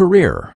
career.